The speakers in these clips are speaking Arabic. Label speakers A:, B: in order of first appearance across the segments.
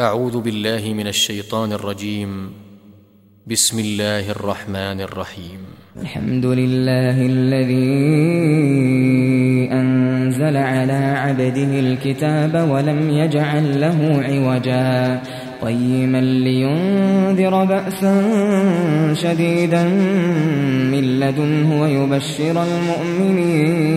A: أعوذ بالله من الشيطان الرجيم. بسم الله الرحمن الرحيم.
B: الحمد لله الذي أنزل على عبده الكتاب ولم يجعل له عوجا. قيما لينذر بأسا شديدا من لدنه ويبشر المؤمنين.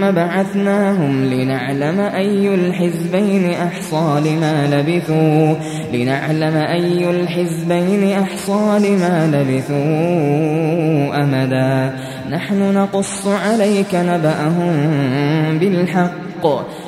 B: بعثناهم لنعلم أي الحزبين أحصى لما لبثوا لنعلم أي الحزبين أحصى لما لبثوا أمدا. نحن نقص عليك نبأهم بالحق.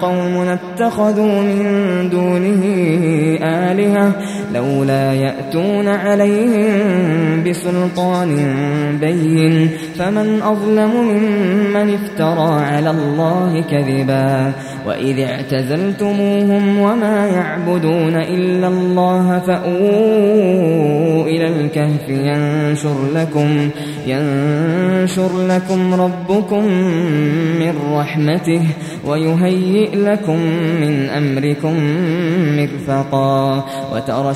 B: قوم اتخذوا من دونه آلهة لولا يأتون عليهم بسلطان بين فمن أظلم ممن افترى على الله كذبا وإذ اعتزلتموهم وما يعبدون إلا الله فأووا إلى الكهف ينشر لكم ينشر لكم ربكم من رحمته ويهيئ لكم من أمركم مرفقا وترى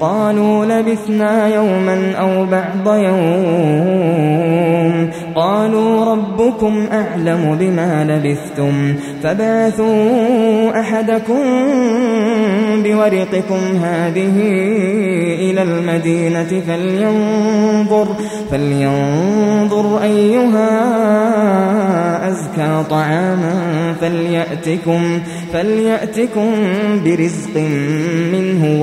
B: قالوا لبثنا يوما أو بعض يوم. قالوا ربكم أعلم بما لبثتم. فبعثوا أحدكم بورقكم هذه إلى المدينة فلينظر, فلينظر أيها أزكى طعاما فليأتكم, فليأتكم برزق منه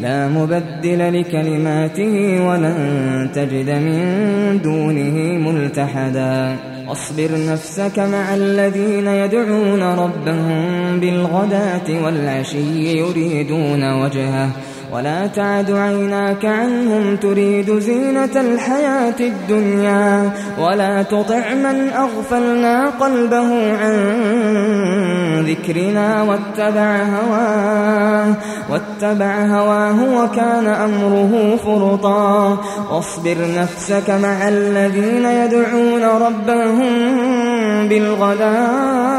B: لا مبدل لكلماته ولن تجد من دونه ملتحدا. واصبر نفسك مع الذين يدعون ربهم بالغداة والعشي يريدون وجهه. ولا تعد عيناك عنهم تريد زينة الحياة الدنيا ولا تطع من أغفلنا قلبه عن ذكرنا واتبع هواه واتبع هواه وكان أمره فرطا. واصبر نفسك مع الذين يدعون ربهم بالغداة.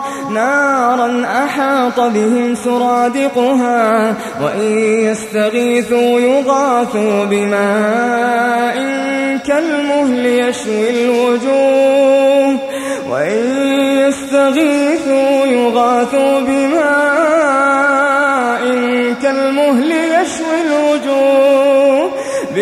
B: نارا أحاط بهم سرادقها وإن يستغيثوا يغاثوا بماء كالمهل يشوي الوجوه وإن يستغيثوا يغاثوا بماء كالمهل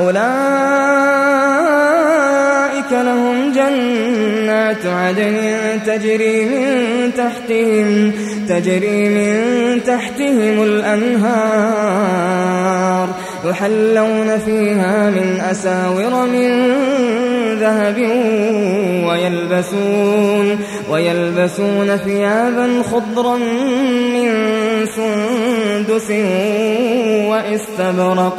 B: أولئك لهم جنات عدن تجري من تحتهم تجري من تحتهم الأنهار يحلون فيها من أساور من ذهب ويلبسون ويلبسون ثيابا خضرا من سندس واستبرق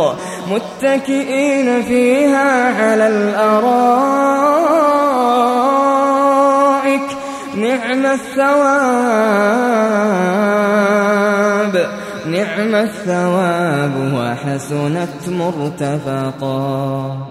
B: متكئين فيها على الأرائك. نعم الثواب نعم الثواب وحسنت مرتفقا.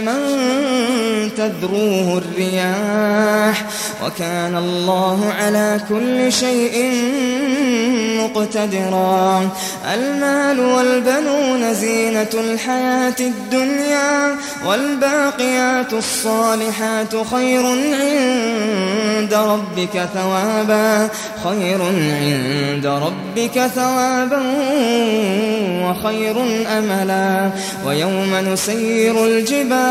B: تذروه الرياح. وكان الله على كل شيء مقتدرا. المال والبنون زينة الحياة الدنيا والباقيات الصالحات خير عند ربك ثوابا خير عند ربك ثوابا وخير أملا. ويوم نسير الجبال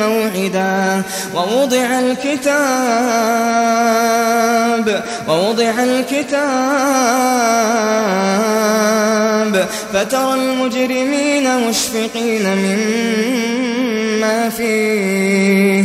B: موعدا ووضع الكتاب ووضع الكتاب. فترى المجرمين مشفقين مما فيه.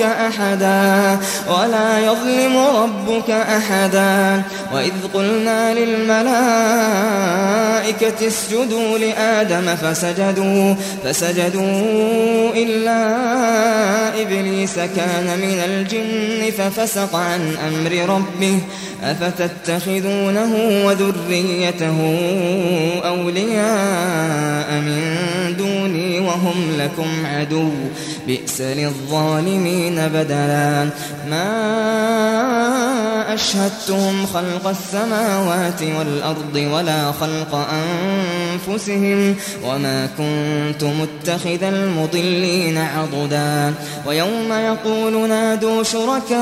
B: أحدا ولا يظلم ربك أحدا وإذ قلنا للملائكة اسجدوا لآدم فسجدوا فسجدوا إلا إبليس كان من الجن ففسق عن أمر ربه أفتتخذونه وذريته أولياء من دوني وهم لكم عدو بئس للظالمين بدلا. ما أشهدتهم خلق السماوات والأرض ولا خلق أنفسهم وما كنت متخذ المضلين عضدا. ويوم يقول نادوا شركائي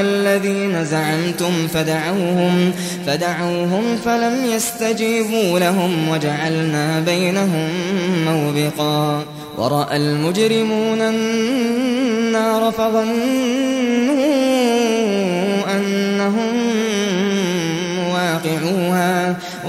B: الذين زعمتم فدعوهم فدعوهم فلم يستجيبوا لهم وجعلنا بينهم موبقا ورأى المجرمون النار فظنوا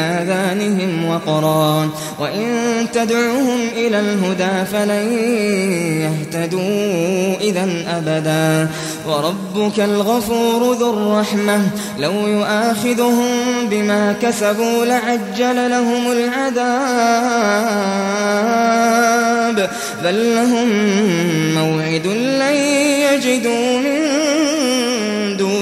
B: آذانهم وقرا وإن تدعوهم إلى الهدى فلن يهتدوا إذا أبدا وربك الغفور ذو الرحمة لو يؤاخذهم بما كسبوا لعجل لهم العذاب بل لهم موعد لن يجدوا من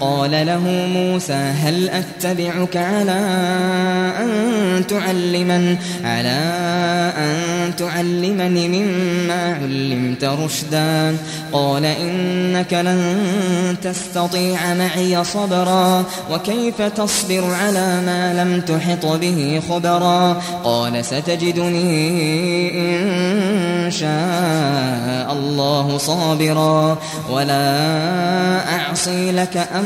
B: قال له موسى هل أتبعك على أن تعلمن على أن تعلمني مما علمت رشدا؟ قال إنك لن تستطيع معي صبرا وكيف تصبر على ما لم تحط به خبرا؟ قال ستجدني إن شاء الله صابرا ولا أعصي لك أمرا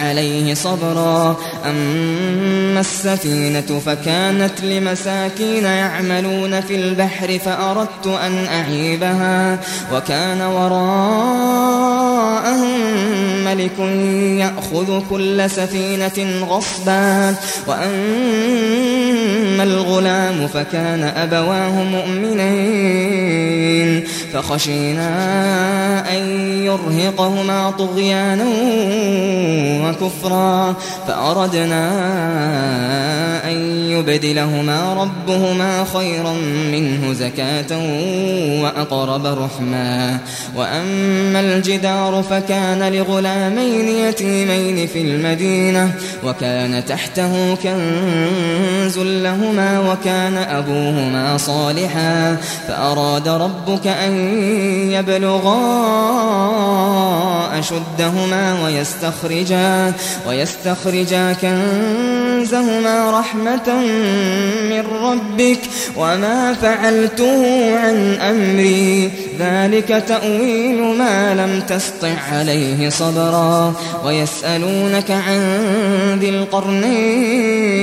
B: عليه صبرا. أما السفينة فكانت لمساكين يعملون في البحر فأردت أن أعيبها وكان وراءهم ملك يأخذ كل سفينة غصبا وأما الغلام فكان أبواه مؤمنين فخشينا أن يرهقهما طغيانا وكفرا فأردنا أن يبدلهما ربهما خيرا منه زكاة وأقرب رحما. وأما الجدار فكان لغلامين يتيمين في المدينة وكان تحته كنز لهما وكان أبوهما صالحا فأراد ربك أن يبلغا أشدهما ويستخرجا ويستخرجا كنزهما رحمة من ربك وما فعلته عن أمري. ذلك تأويل ما لم تسطع عليه صبرا ويسألونك عن ذي القرنين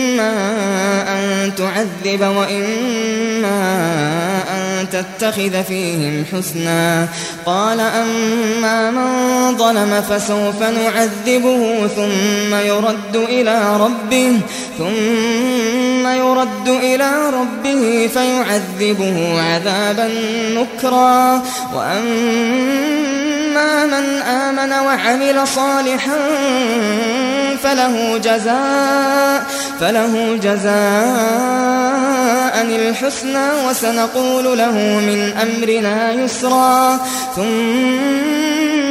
B: إما أن تعذب وإما أن تتخذ فيهم حسنا. قال أما من ظلم فسوف نعذبه ثم يرد إلى ربه ثم يرد إلى ربه فيعذبه عذابا نكرا. وأما من آمن وعمل صالحا فله جزاء فله جزاء الحسنى وسنقول له من أمرنا يسرا. ثم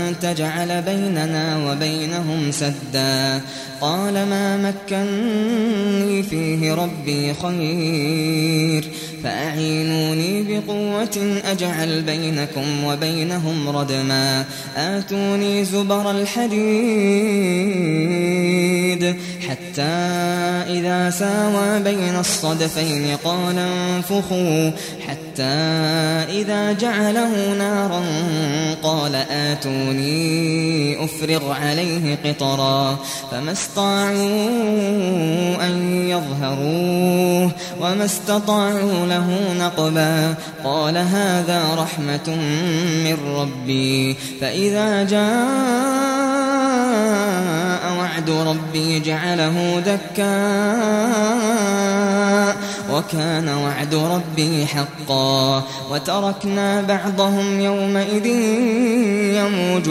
B: تجعل بيننا وبينهم سدا. قال ما مكني فيه ربي خير. فأعينوني بقوة أجعل بينكم وبينهم ردما. آتوني زبر الحديد. حتى إذا ساوى بين الصدفين قال انفخوا. حتى إذا جعله نارا قال آتوني أفرغ عليه قطرا فما استطاعوا أن يظهروه وما استطاعوا له نقبا قال هذا رحمة من ربي فإذا جاء وعد ربي جعله دكا وكان وعد ربي حقا وتركنا بعضهم يومئذ يموج